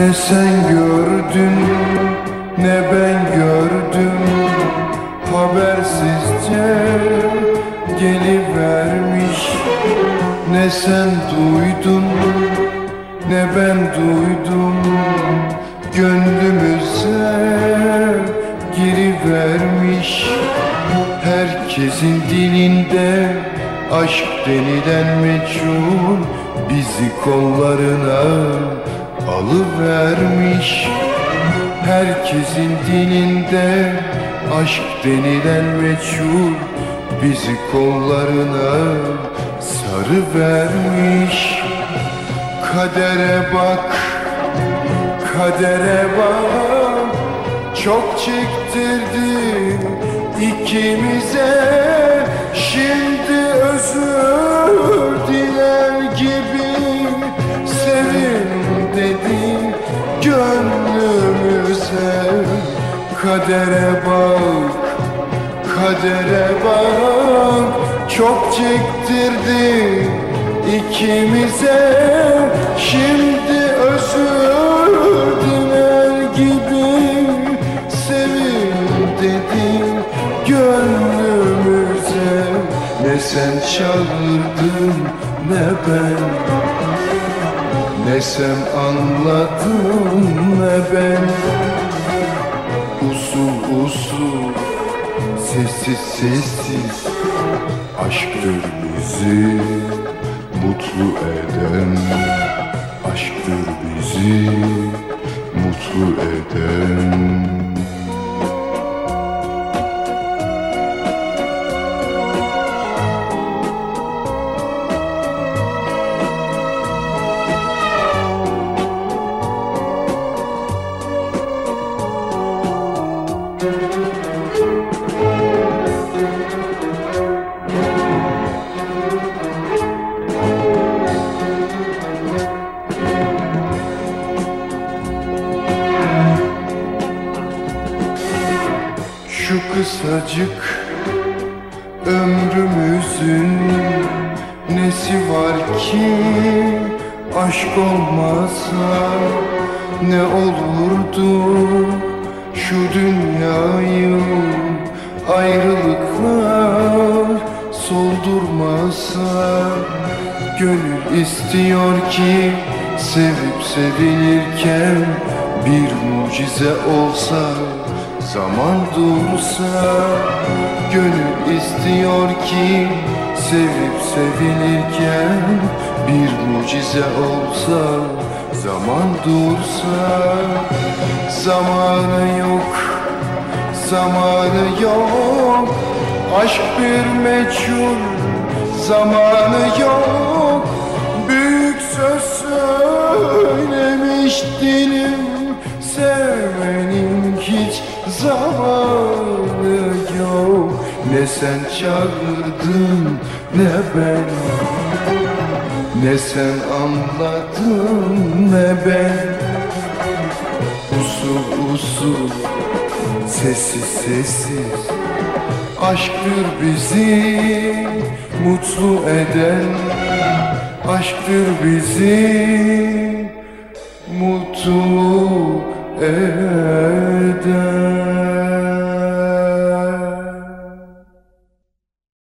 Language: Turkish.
Ne sen gördün ne ben gördüm. Habersizce gelivermiş. Ne sen duydun ne ben duydum. Gönlümüze girivermiş. Herkesin dilinde aşk denilen meçhul Bizi kollarına alıvermiş Herkesin dilinde aşk denilen meçhul Bizi kollarına sarı vermiş Kadere bak, kadere bak. Çok çektirdi ikimize. Şimdi Kadere bak, kadere bak Çok çektirdi ikimize Şimdi özür diler gibi. Sevin dedim gönlümüze Ne sen çağırdın ne ben. Ne sen anladın ne Sessiz. Sessiz Aşktır Şu kısacık ömrümüzün nesi var ki aşk olmasa ne olurdu? Şu dünyayı ayrılıklar soldurmasa gönül istiyor ki sevip sevilirken bir mucize olsa Zaman dursa Gönül istiyor ki Sevip sevilirken Bir mucize olsa Zaman dursa Zamanı yok Zamanı yok. Aşk bir meçhul Zamanı yok. Büyük söz söylemiş dilim Sevmenin hiç zamanı yok. Ne sen çağırdın ne ben. Ne sen anladın ne ben. Usul usul Sessiz sessiz. Aşktır bizi mutlu eden. Aşktır bizi